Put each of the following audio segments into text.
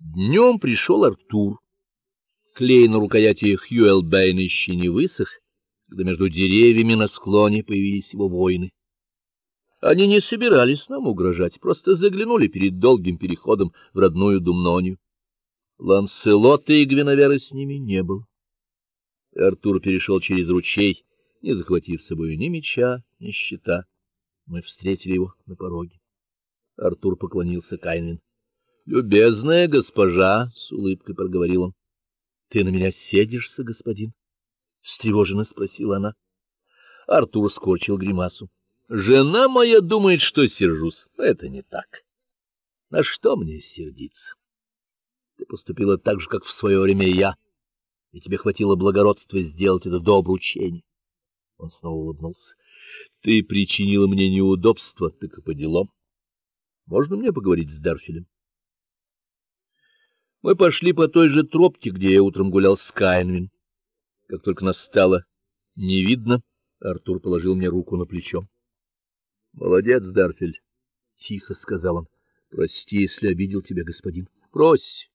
Днем пришел Артур. Клей на рукояти Хьюэлбейн еще не высох, когда между деревьями на склоне появились его воины. Они не собирались нам угрожать, просто заглянули перед долгим переходом в родную Думнонию. Ланселота и Гвиневера с ними не было. Артур перешел через ручей, не захватив с собой ни меча, ни щита. Мы встретили его на пороге. Артур поклонился Кайнвин. Любезная госпожа, с улыбкой проговорил он. Ты на меня седишься, господин? встревоженно спросила она. Артур скорчил гримасу. Жена моя думает, что сержусь. Но это не так. На что мне сердиться? Ты поступила так же, как в свое время я, и тебе хватило благородства сделать это до обручения. Он снова улыбнулся. Ты причинила мне неудобства, так и по делам. Можно мне поговорить с Дарфилем? Мы пошли по той же тропке, где я утром гулял с Кайнвин. Как только нас стало не видно, Артур положил мне руку на плечо. Молодец, Дарфель, тихо сказал он. Прости, если обидел тебя, господин. Брось.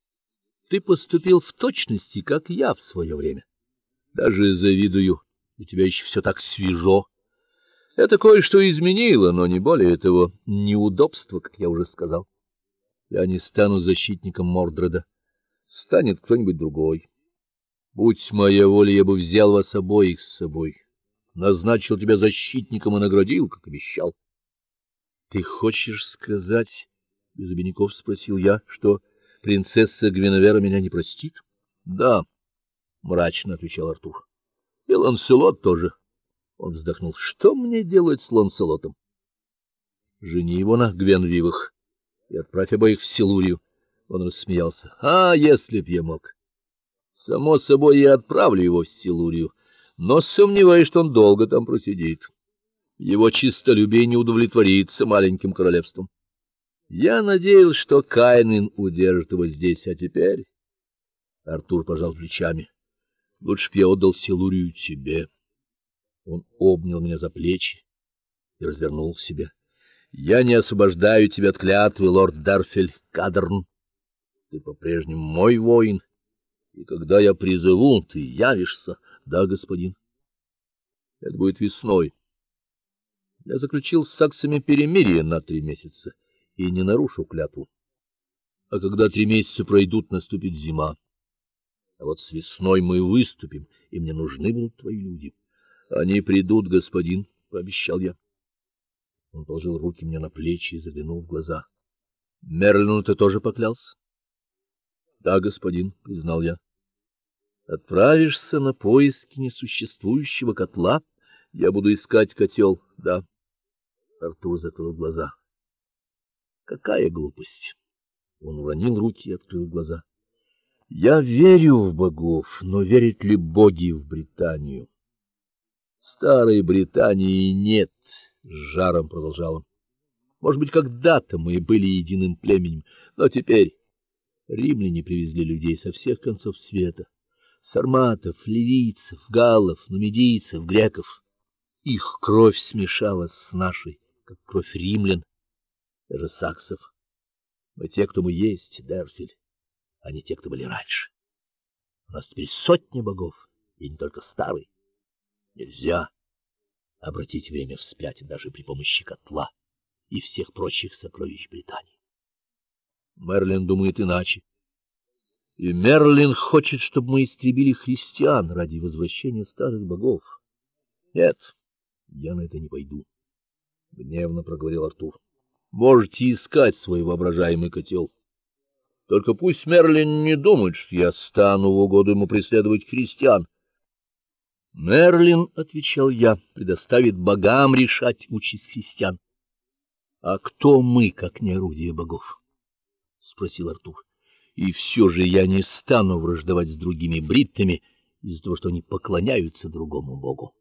Ты поступил в точности, как я в свое время. Даже завидую. У тебя еще все так свежо. Это кое-что изменило, но не более того, неудобство, как я уже сказал. Я не стану защитником Мордреда станет кто-нибудь другой. Будь моя воля, я бы взял вас обоих с собой, назначил тебя защитником и наградил, как обещал. Ты хочешь сказать, без обиняков спросил я, что принцесса Гвиневера меня не простит? Да, мрачно отвечал Артур. И Ланселот тоже. Он вздохнул. Что мне делать с Ланселотом? Жени его на Гвенвивах и отправь обоих в Силурию. Он рассмеялся. А, если б я мог. Само собой, я отправлю его в Силурию, но сомневаюсь, что он долго там просидит. Его честолюбие не удовлетворится маленьким королевством. Я надеялся, что Кайнин удержит его здесь, а теперь Артур пожал плечами. Лучше б я отдал Силурию тебе. Он обнял меня за плечи и развернул к себе. Я не освобождаю тебя от клятвы, лорд Дарфель Кадерн. Ты по-прежнему мой воин, и когда я призову, ты явишься, да, господин. Это будет весной. Я заключил с саксами перемирие на три месяца и не нарушу клятву. А когда три месяца пройдут, наступит зима. А вот с весной мы выступим, и мне нужны будут твои люди. Они придут, господин, пообещал я. Он положил руки мне на плечи и заглянул в глаза. Мерлину ты тоже поклялся? Да, господин, признал я. Отправишься на поиски несуществующего котла? Я буду искать котел, да. Артур закрыл глаза. Какая глупость. Он уронил руки и открыл глаза. Я верю в богов, но верят ли боги в Британию? Старой Британии нет, с жаром продолжал он. Может быть, когда-то мы были единым племенем, но теперь Римляне привезли людей со всех концов света: сарматов, ливийцев, галлов, нумидийцев, греков. Их кровь смешалась с нашей, как кровь римлян, даже саксов. Мы те, кто мы есть, Дерфель, а не те, кто были раньше. У нас теперь сотни богов, и не только старый. Нельзя обратить время вспять даже при помощи котла и всех прочих сокровищ Британии. Мерлин думает иначе. И Мерлин хочет, чтобы мы истребили христиан ради возвращения старых богов. Нет, я на это не пойду, гневно проговорил Артур. Можете искать свой воображаемый котел. Только пусть Мерлин не думает, что я стану в угоду ему преследовать христиан. Мерлин, отвечал я, предоставит богам решать участь христиан. А кто мы, как не орудие богов? Спросил Артур. И все же я не стану враждовать с другими бриттами из-за того, что они поклоняются другому богу.